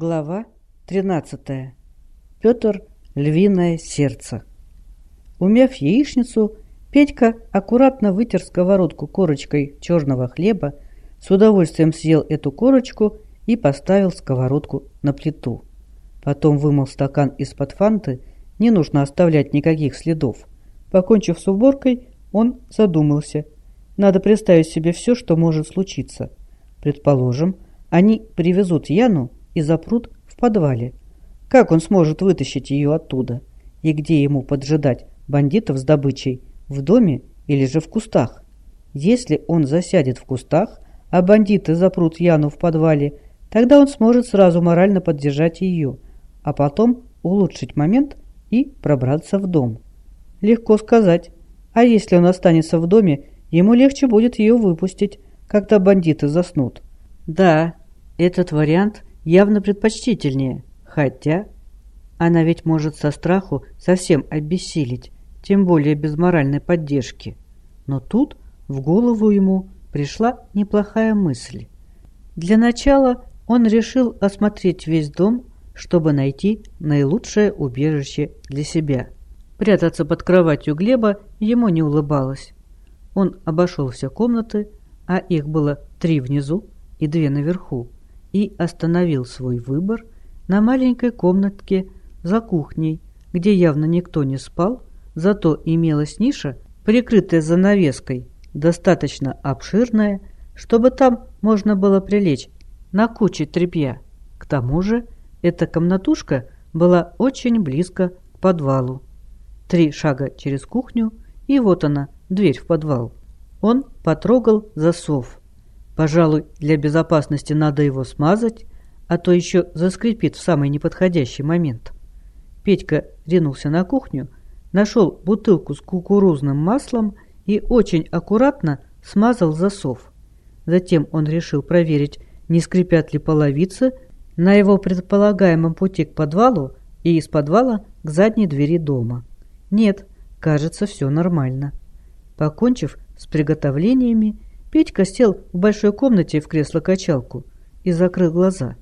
Глава 13. Петр Львиное сердце. Умяв яичницу, Петька аккуратно вытер сковородку корочкой черного хлеба, с удовольствием съел эту корочку и поставил сковородку на плиту. Потом вымыл стакан из-под фанты, не нужно оставлять никаких следов. Покончив с уборкой, он задумался. Надо представить себе все, что может случиться. Предположим, они привезут Яну и запрут в подвале. Как он сможет вытащить ее оттуда? И где ему поджидать бандитов с добычей? В доме или же в кустах? Если он засядет в кустах, а бандиты запрут Яну в подвале, тогда он сможет сразу морально поддержать ее, а потом улучшить момент и пробраться в дом. Легко сказать. А если он останется в доме, ему легче будет ее выпустить, когда бандиты заснут. Да, этот вариант явно предпочтительнее, хотя она ведь может со страху совсем обессилить, тем более без моральной поддержки. Но тут в голову ему пришла неплохая мысль. Для начала он решил осмотреть весь дом, чтобы найти наилучшее убежище для себя. Прятаться под кроватью Глеба ему не улыбалось. Он обошел все комнаты, а их было три внизу и две наверху, и остановил свой выбор на маленькой комнатке за кухней, где явно никто не спал, зато имелась ниша, прикрытая занавеской, достаточно обширная, чтобы там можно было прилечь на куче тряпья. К тому же эта комнатушка была очень близко к подвалу. Три шага через кухню, и вот она, дверь в подвал. Он потрогал засов. Пожалуй, для безопасности надо его смазать, а то еще заскрипит в самый неподходящий момент. Петька ринулся на кухню, нашел бутылку с кукурузным маслом и очень аккуратно смазал засов. Затем он решил проверить, не скрипят ли половицы на его предполагаемом пути к подвалу и из подвала к задней двери дома. Нет, кажется, все нормально. Покончив с приготовлениями, Петька сел в большой комнате в кресло-качалку и закрыл глаза.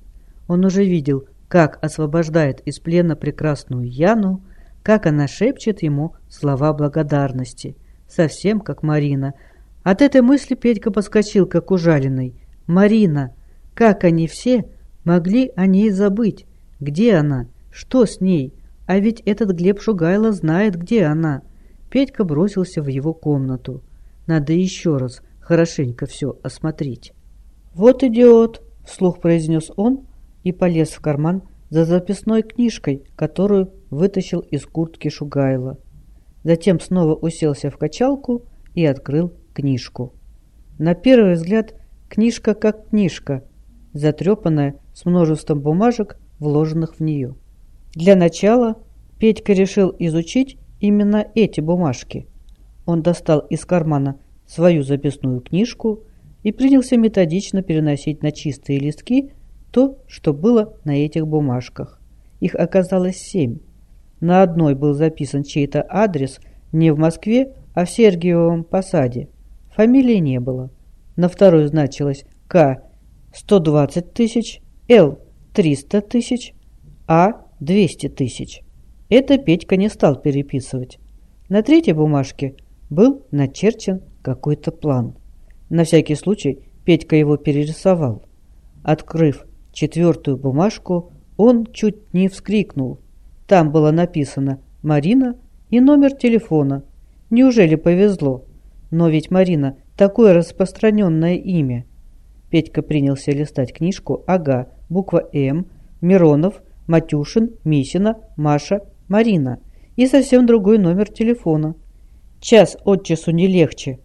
Он уже видел, как освобождает из плена прекрасную Яну, как она шепчет ему слова благодарности, совсем как Марина. От этой мысли Петька подскочил, как ужаленный. «Марина! Как они все могли о ней забыть? Где она? Что с ней? А ведь этот Глеб Шугайло знает, где она!» Петька бросился в его комнату. «Надо еще раз хорошенько все осмотреть. «Вот идиот!» – вслух произнес он и полез в карман за записной книжкой, которую вытащил из куртки Шугайла. Затем снова уселся в качалку и открыл книжку. На первый взгляд книжка как книжка, затрепанная с множеством бумажек, вложенных в нее. Для начала Петька решил изучить именно эти бумажки. Он достал из кармана свою записную книжку и принялся методично переносить на чистые листки то, что было на этих бумажках. Их оказалось семь. На одной был записан чей-то адрес не в Москве, а в Сергиевом посаде. Фамилии не было. На второй значилось К 120 тысяч, Л 300 тысяч, А 200 тысяч. Это Петька не стал переписывать. На третьей бумажке был начерчен какой-то план. На всякий случай Петька его перерисовал. Открыв четвертую бумажку, он чуть не вскрикнул. Там было написано «Марина» и номер телефона. Неужели повезло? Но ведь Марина – такое распространенное имя. Петька принялся листать книжку. Ага, буква «М», Миронов, Матюшин, Мисина, Маша, Марина. И совсем другой номер телефона. Час от часу не легче.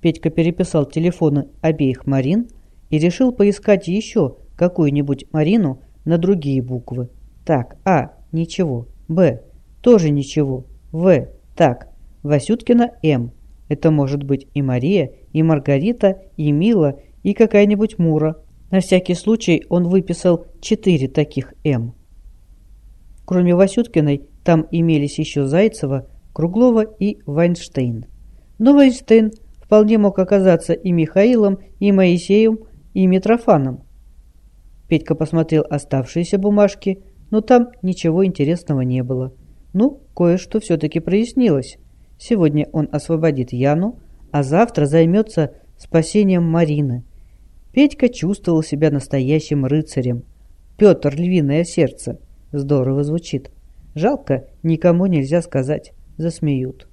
Петька переписал телефоны обеих Марин и решил поискать еще какую-нибудь Марину на другие буквы. Так, А, ничего. Б, тоже ничего. В, так. Васюткина М. Это может быть и Мария, и Маргарита, и Мила, и какая-нибудь Мура. На всякий случай он выписал четыре таких М. Кроме Васюткиной, там имелись еще Зайцева, Круглова и Вайнштейн. Но Вайнштейн вполне мог оказаться и Михаилом, и Моисеем, и Митрофаном. Петька посмотрел оставшиеся бумажки, но там ничего интересного не было. Ну, кое-что все-таки прояснилось. Сегодня он освободит Яну, а завтра займется спасением Марины. Петька чувствовал себя настоящим рыцарем. Петр львиное сердце. Здорово звучит. Жалко, никому нельзя сказать. Засмеют.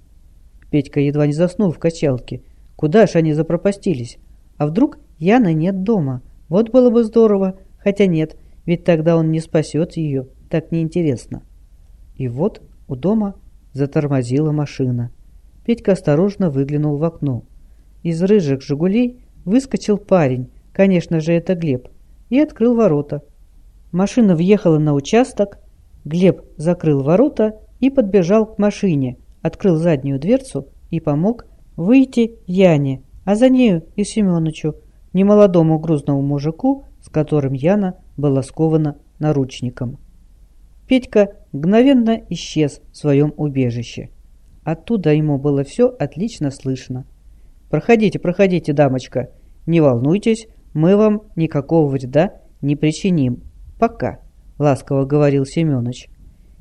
Петька едва не заснул в качалке. Куда ж они запропастились? А вдруг Яны нет дома? Вот было бы здорово. Хотя нет, ведь тогда он не спасет ее. Так неинтересно. И вот у дома затормозила машина. Петька осторожно выглянул в окно. Из рыжих «Жигулей» выскочил парень, конечно же, это Глеб, и открыл ворота. Машина въехала на участок, Глеб закрыл ворота и подбежал к машине, открыл заднюю дверцу и помог выйти Яне, а за нею и Семеновичу, немолодому грузному мужику, с которым Яна была скована наручником. Петька мгновенно исчез в своем убежище. Оттуда ему было все отлично слышно. «Проходите, проходите, дамочка. Не волнуйтесь, мы вам никакого вреда не причиним. Пока», — ласково говорил Семёныч.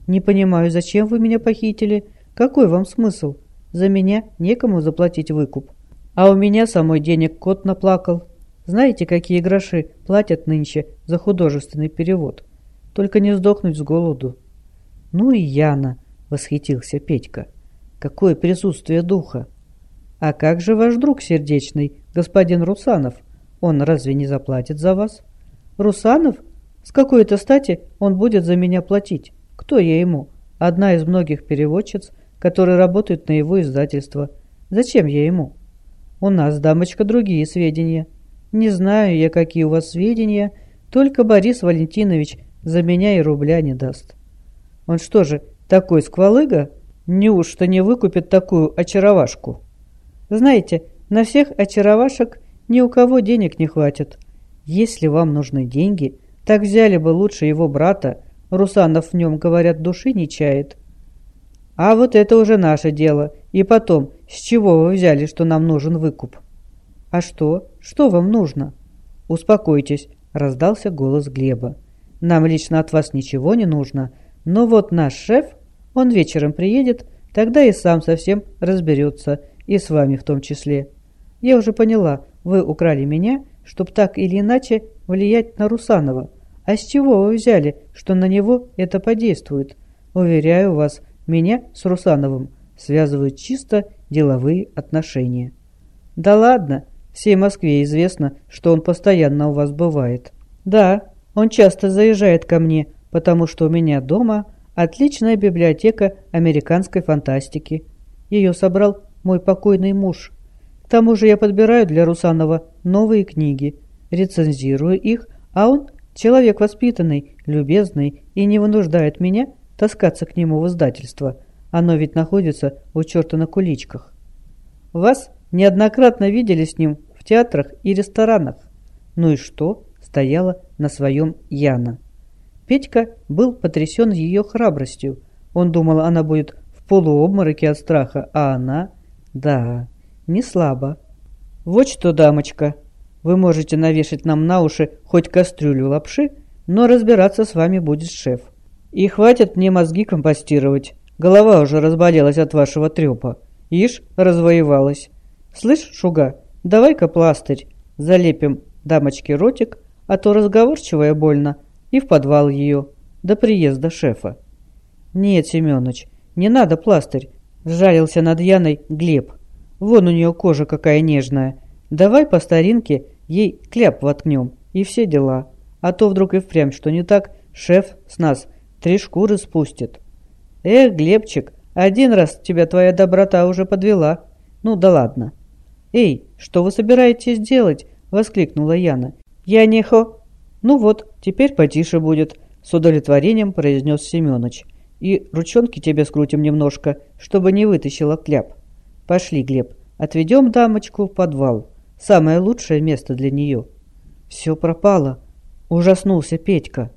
«Не понимаю, зачем вы меня похитили? Какой вам смысл? За меня некому заплатить выкуп. А у меня самой денег кот наплакал. Знаете, какие гроши платят нынче за художественный перевод? Только не сдохнуть с голоду». «Ну и Яна», — восхитился Петька. Какое присутствие духа! А как же ваш друг сердечный, господин Русанов? Он разве не заплатит за вас? Русанов? С какой-то стати он будет за меня платить? Кто я ему? Одна из многих переводчиц, которые работают на его издательство. Зачем я ему? У нас, дамочка, другие сведения. Не знаю я, какие у вас сведения, только Борис Валентинович за меня и рубля не даст. Он что же, такой сквалыга? Неужто не выкупит такую очаровашку? Знаете, на всех очаровашек ни у кого денег не хватит. Если вам нужны деньги, так взяли бы лучше его брата. Русанов в нем, говорят, души не чает. А вот это уже наше дело. И потом, с чего вы взяли, что нам нужен выкуп? А что? Что вам нужно? Успокойтесь, раздался голос Глеба. Нам лично от вас ничего не нужно, но вот наш шеф он вечером приедет, тогда и сам совсем разберется, и с вами в том числе. Я уже поняла, вы украли меня, чтобы так или иначе влиять на Русанова. А с чего вы взяли, что на него это подействует? Уверяю вас, меня с Русановым связывают чисто деловые отношения. Да ладно, всей Москве известно, что он постоянно у вас бывает. Да, он часто заезжает ко мне, потому что у меня дома Отличная библиотека американской фантастики. Ее собрал мой покойный муж. К тому же я подбираю для Русанова новые книги, рецензирую их, а он человек воспитанный, любезный и не вынуждает меня таскаться к нему в издательство. Оно ведь находится у черта на куличках. Вас неоднократно видели с ним в театрах и ресторанах. Ну и что? Стояла на своем Яна. Петька был потрясен ее храбростью. Он думал, она будет в полуобмороке от страха, а она... Да, не слабо. Вот что, дамочка, вы можете навешать нам на уши хоть кастрюлю лапши, но разбираться с вами будет шеф. И хватит мне мозги компостировать. Голова уже разболелась от вашего трепа. Ишь, развоевалась. Слышь, Шуга, давай-ка пластырь. Залепим дамочке ротик, а то разговорчивая больно, и в подвал ее, до приезда шефа. «Нет, Семёныч, не надо пластырь», – сжалился над Яной Глеб. «Вон у нее кожа какая нежная. Давай по старинке ей кляп воткнем, и все дела. А то вдруг и впрямь что не так, шеф с нас три шкуры спустит». «Эх, Глебчик, один раз тебя твоя доброта уже подвела. Ну да ладно». «Эй, что вы собираетесь делать?» – воскликнула Яна. «Я не хо...» «Ну вот, теперь потише будет», — с удовлетворением произнес Семёныч. «И ручонки тебе скрутим немножко, чтобы не вытащила кляп. Пошли, Глеб, отведем дамочку в подвал. Самое лучшее место для нее». «Все пропало», — ужаснулся Петька.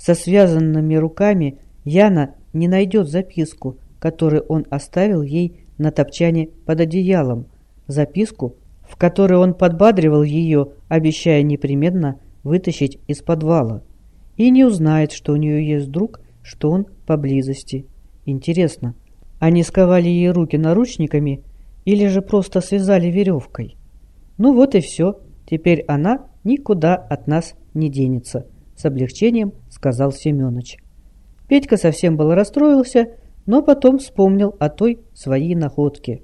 Со связанными руками Яна не найдет записку, которую он оставил ей на топчане под одеялом. Записку, в которой он подбадривал ее, обещая непременно вытащить из подвала. И не узнает, что у нее есть друг, что он поблизости. Интересно, они сковали ей руки наручниками или же просто связали веревкой? Ну вот и все. Теперь она никуда от нас не денется, с облегчением сказал Семенович. Петька совсем был расстроился, но потом вспомнил о той своей находке.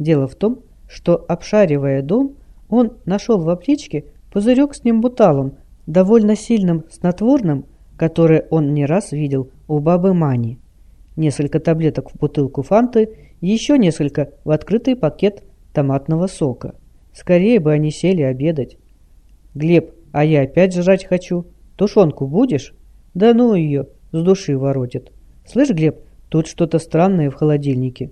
Дело в том, что, обшаривая дом, он нашел в аптечке пузырек с нимбуталом, довольно сильным снотворным, которое он не раз видел у бабы Мани. Несколько таблеток в бутылку фанты, еще несколько в открытый пакет томатного сока. Скорее бы они сели обедать. «Глеб, а я опять жрать хочу. Тушенку будешь?» «Да ну ее, с души воротит. Слышь, Глеб, тут что-то странное в холодильнике».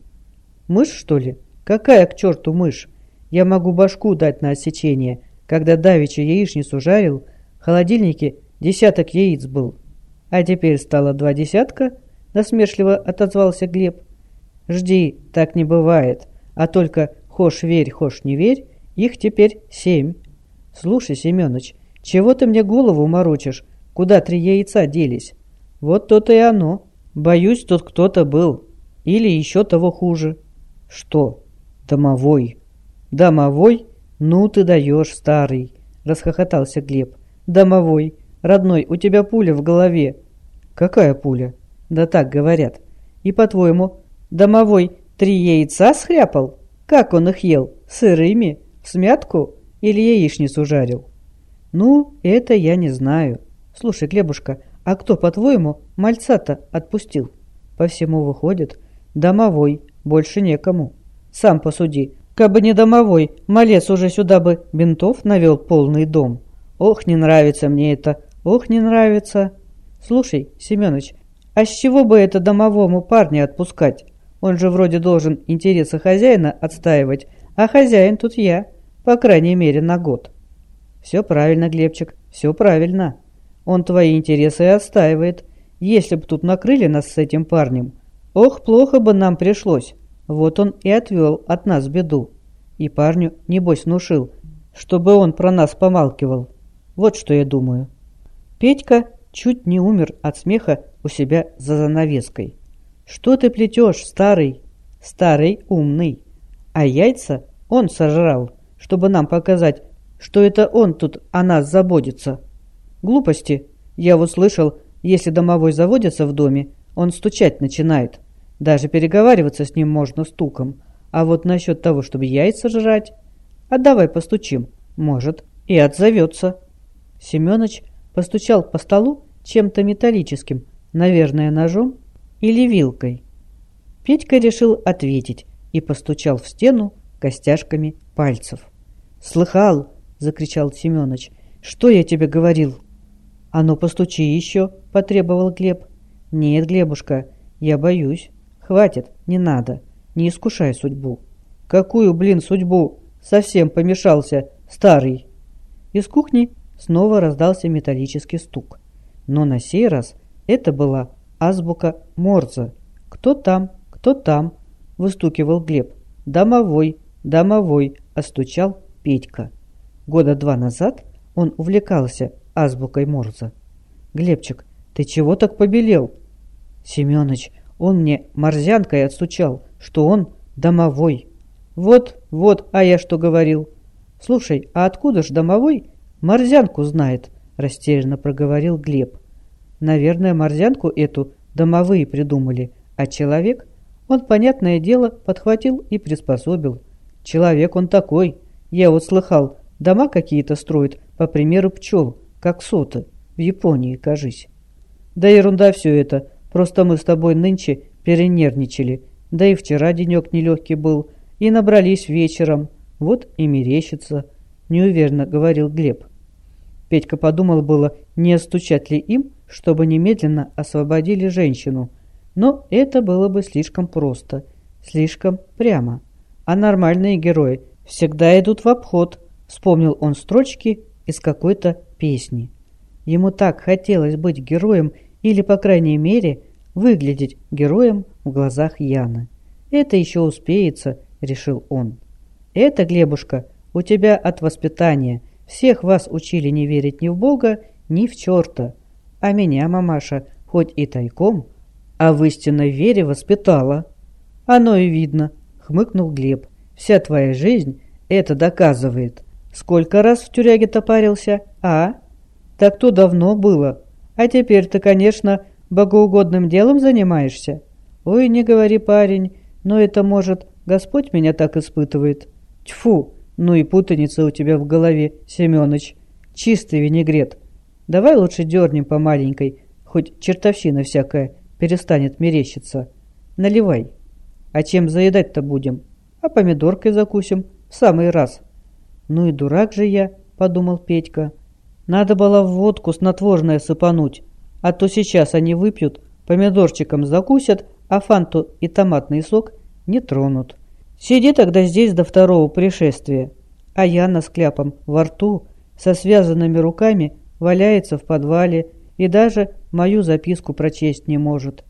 «Мышь, что ли? Какая к черту мышь? Я могу башку дать на отсечение. Когда давеча яичницу жарил, в холодильнике десяток яиц был. А теперь стало два десятка?» Насмешливо отозвался Глеб. «Жди, так не бывает. А только хошь верь, хошь не верь, их теперь семь. Слушай, Семёныч, чего ты мне голову морочишь? Куда три яйца делись? Вот то-то и оно. Боюсь, тут кто-то был. Или еще того хуже. Что? Домовой. Домовой? Ну ты даешь, старый. Расхохотался Глеб. Домовой. Родной, у тебя пуля в голове. Какая пуля? Да так говорят. И по-твоему, домовой три яйца схряпал? Как он их ел? Сырыми? Смятку или яичницу жарил? Ну, это я не знаю. Слушай, Глебушка, а кто, по-твоему, мальца-то отпустил? По всему выходит, домовой, больше некому. Сам посуди, кабы не домовой, малец уже сюда бы бинтов навел полный дом. Ох, не нравится мне это, ох, не нравится. Слушай, Семёныч, а с чего бы это домовому парня отпускать? Он же вроде должен интересы хозяина отстаивать, а хозяин тут я. По крайней мере, на год. Все правильно, Глебчик, все правильно. Он твои интересы и отстаивает. Если бы тут накрыли нас с этим парнем, ох, плохо бы нам пришлось. Вот он и отвел от нас беду. И парню, небось, внушил, чтобы он про нас помалкивал. Вот что я думаю. Петька чуть не умер от смеха у себя за занавеской. «Что ты плетешь, старый?» «Старый умный. А яйца он сожрал чтобы нам показать, что это он тут о нас заботится. Глупости. Я вот слышал, если домовой заводится в доме, он стучать начинает. Даже переговариваться с ним можно стуком. А вот насчет того, чтобы яйца жрать... А давай постучим. Может, и отзовется. Семёныч постучал по столу чем-то металлическим, наверное, ножом или вилкой. Петька решил ответить и постучал в стену костяшками пальцев. «Слыхал!» — закричал Семёныч. «Что я тебе говорил?» «А ну, постучи еще!» — потребовал Глеб. «Нет, Глебушка, я боюсь. Хватит, не надо. Не искушай судьбу». «Какую, блин, судьбу? Совсем помешался, старый!» Из кухни снова раздался металлический стук. Но на сей раз это была азбука Морзе. «Кто там? Кто там?» — выстукивал Глеб. «Домовой, домовой!» — остучал Петька. Года два назад он увлекался азбукой Морзе. «Глебчик, ты чего так побелел?» «Семёныч, он мне морзянкой отстучал, что он домовой». «Вот, вот, а я что говорил?» «Слушай, а откуда ж домовой морзянку знает?» – растерянно проговорил Глеб. «Наверное, морзянку эту домовые придумали, а человек, он, понятное дело, подхватил и приспособил. Человек он такой, я вот слыхал, дома какие-то строят, по примеру пчел, как соты, в Японии, кажись. Да ерунда все это, просто мы с тобой нынче перенервничали, да и вчера денек нелегкий был, и набрались вечером, вот и мерещится, неуверенно говорил Глеб. Петька подумал было, не остучать ли им, чтобы немедленно освободили женщину, но это было бы слишком просто, слишком прямо. А нормальные герои – всегда идут в обход», — вспомнил он строчки из какой-то песни. Ему так хотелось быть героем или, по крайней мере, выглядеть героем в глазах Яны. «Это еще успеется», — решил он. «Это, Глебушка, у тебя от воспитания. Всех вас учили не верить ни в Бога, ни в черта. А меня, мамаша, хоть и тайком, а в истинной вере воспитала. Оно и видно, хмыкнул Глеб. Вся твоя жизнь это доказывает. Сколько раз в тюряге топарился, а? Так то давно было. А теперь ты, конечно, богоугодным делом занимаешься. Ой, не говори, парень, но это, может, Господь меня так испытывает. Тьфу, ну и путаница у тебя в голове, Семёныч. Чистый винегрет. Давай лучше дернем по маленькой, хоть чертовщина всякая перестанет мерещиться. Наливай. А чем заедать-то будем? А помидоркой закусим в самый раз. Ну и дурак же я, подумал Петька. Надо было в водку снотворное сыпануть, а то сейчас они выпьют, помидорчиком закусят, а фанту и томатный сок не тронут. Сиди тогда здесь до второго пришествия, а Яна с кляпом во рту, со связанными руками, валяется в подвале и даже мою записку прочесть не может.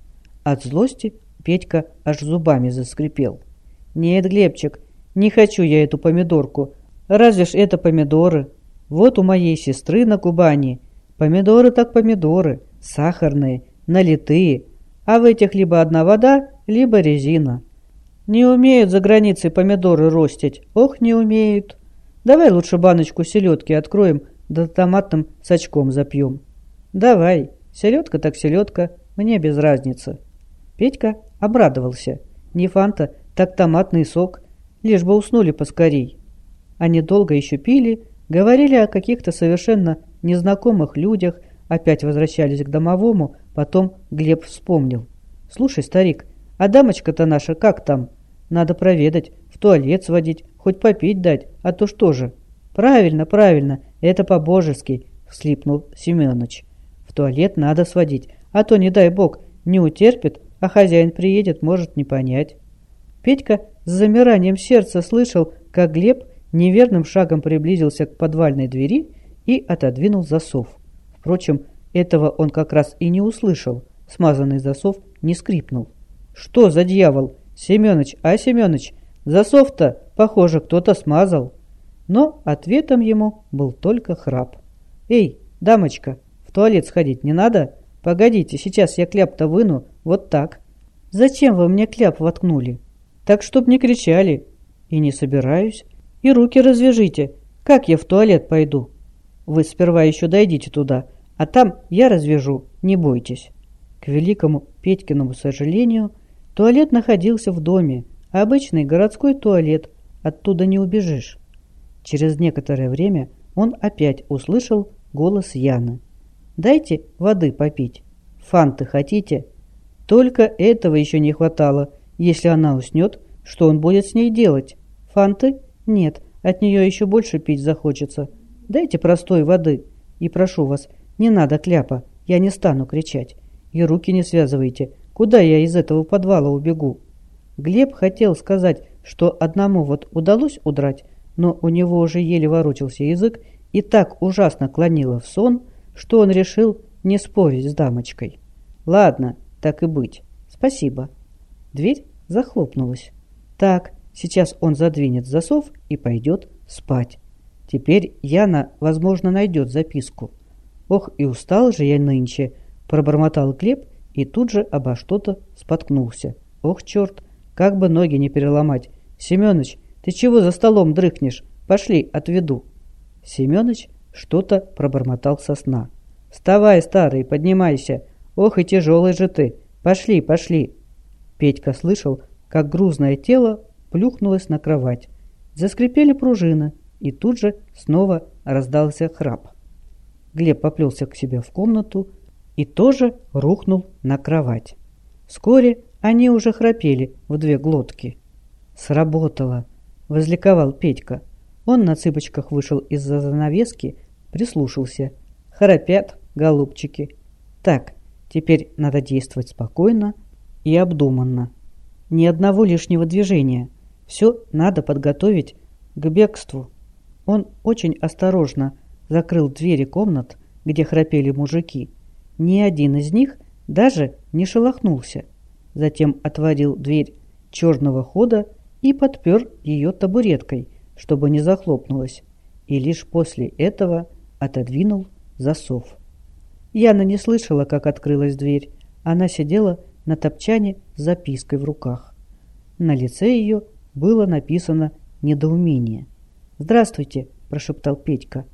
От злости Петька аж зубами заскрипел. «Нет, Глебчик, не хочу я эту помидорку. Разве ж это помидоры? Вот у моей сестры на Кубани. Помидоры так помидоры, сахарные, налитые, а в этих либо одна вода, либо резина. Не умеют за границей помидоры ростить, ох, не умеют. Давай лучше баночку селедки откроем, да томатным сачком запьем. Давай, селедка так селедка, мне без разницы. Петька обрадовался. Не фанта, так томатный сок, лишь бы уснули поскорей. Они долго еще пили, говорили о каких-то совершенно незнакомых людях, опять возвращались к домовому, потом Глеб вспомнил. «Слушай, старик, а дамочка-то наша как там? Надо проведать, в туалет сводить, хоть попить дать, а то что же?» «Правильно, правильно, это по-божески», — вслипнул Семенович. «В туалет надо сводить, а то, не дай бог, не утерпит, а хозяин приедет, может не понять». Петька с замиранием сердца слышал, как Глеб неверным шагом приблизился к подвальной двери и отодвинул засов. Впрочем, этого он как раз и не услышал. Смазанный засов не скрипнул. «Что за дьявол? Семёныч, а, Семёныч, засов-то, похоже, кто-то смазал». Но ответом ему был только храп. «Эй, дамочка, в туалет сходить не надо? Погодите, сейчас я кляп-то выну, вот так». «Зачем вы мне кляп воткнули?» Так чтоб не кричали. И не собираюсь. И руки развяжите. Как я в туалет пойду? Вы сперва еще дойдите туда, а там я развяжу, не бойтесь. К великому Петькиному сожалению, туалет находился в доме, а обычный городской туалет, оттуда не убежишь. Через некоторое время он опять услышал голос Яны. «Дайте воды попить. Фанты хотите?» Только этого еще не хватало – если она уснет, что он будет с ней делать? Фанты? Нет, от нее еще больше пить захочется. Дайте простой воды. И прошу вас, не надо кляпа, я не стану кричать. И руки не связывайте. Куда я из этого подвала убегу? Глеб хотел сказать, что одному вот удалось удрать, но у него уже еле ворочался язык и так ужасно клонило в сон, что он решил не спорить с дамочкой. «Ладно, так и быть. Спасибо». Дверь захлопнулась. Так, сейчас он задвинет засов и пойдет спать. Теперь Яна, возможно, найдет записку. Ох, и устал же я нынче, пробормотал Глеб и тут же обо что-то споткнулся. Ох, черт, как бы ноги не переломать. Семёныч, ты чего за столом дрыхнешь? Пошли, отведу. Семёныч что-то пробормотал со сна. «Вставай, старый, поднимайся! Ох и тяжелый же ты! Пошли, пошли!» Петька слышал, как грузное тело плюхнулось на кровать. Заскрипели пружины, и тут же снова раздался храп. Глеб поплелся к себе в комнату и тоже рухнул на кровать. Вскоре они уже храпели в две глотки. «Сработало!» – возликовал Петька. Он на цыпочках вышел из-за занавески, прислушался. «Храпят, голубчики!» «Так, теперь надо действовать спокойно, и обдуманно. Ни одного лишнего движения. Все надо подготовить к бегству. Он очень осторожно закрыл двери комнат, где храпели мужики. Ни один из них даже не шелохнулся. Затем отворил дверь черного хода и подпер ее табуреткой, чтобы не захлопнулась. и лишь после этого отодвинул засов. Яна не слышала, как открылась дверь. Она сидела на топчане с запиской в руках. На лице ее было написано недоумение. «Здравствуйте», – прошептал Петька.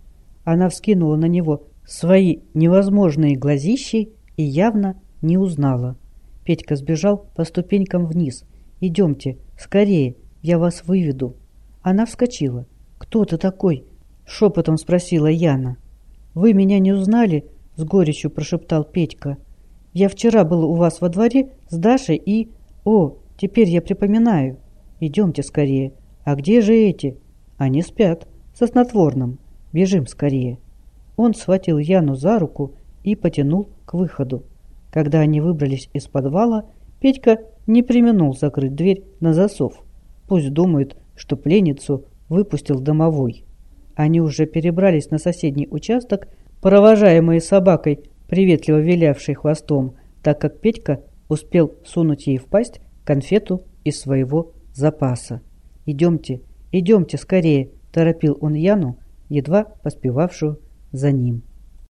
Она вскинула на него свои невозможные глазищи и явно не узнала. Петька сбежал по ступенькам вниз. «Идемте, скорее, я вас выведу». Она вскочила. «Кто ты такой?» – шепотом спросила Яна. «Вы меня не узнали?» – с горечью прошептал Петька. «Я вчера был у вас во дворе с Дашей и... О, теперь я припоминаю. Идемте скорее. А где же эти?» «Они спят. Со снотворным. Бежим скорее». Он схватил Яну за руку и потянул к выходу. Когда они выбрались из подвала, Петька не применул закрыть дверь на засов. Пусть думают, что пленницу выпустил домовой. Они уже перебрались на соседний участок, провожаемые собакой, приветливо вилявшей хвостом, так как Петька успел сунуть ей в пасть конфету из своего запаса. «Идемте, идемте скорее!» – торопил он Яну, едва поспевавшую за ним.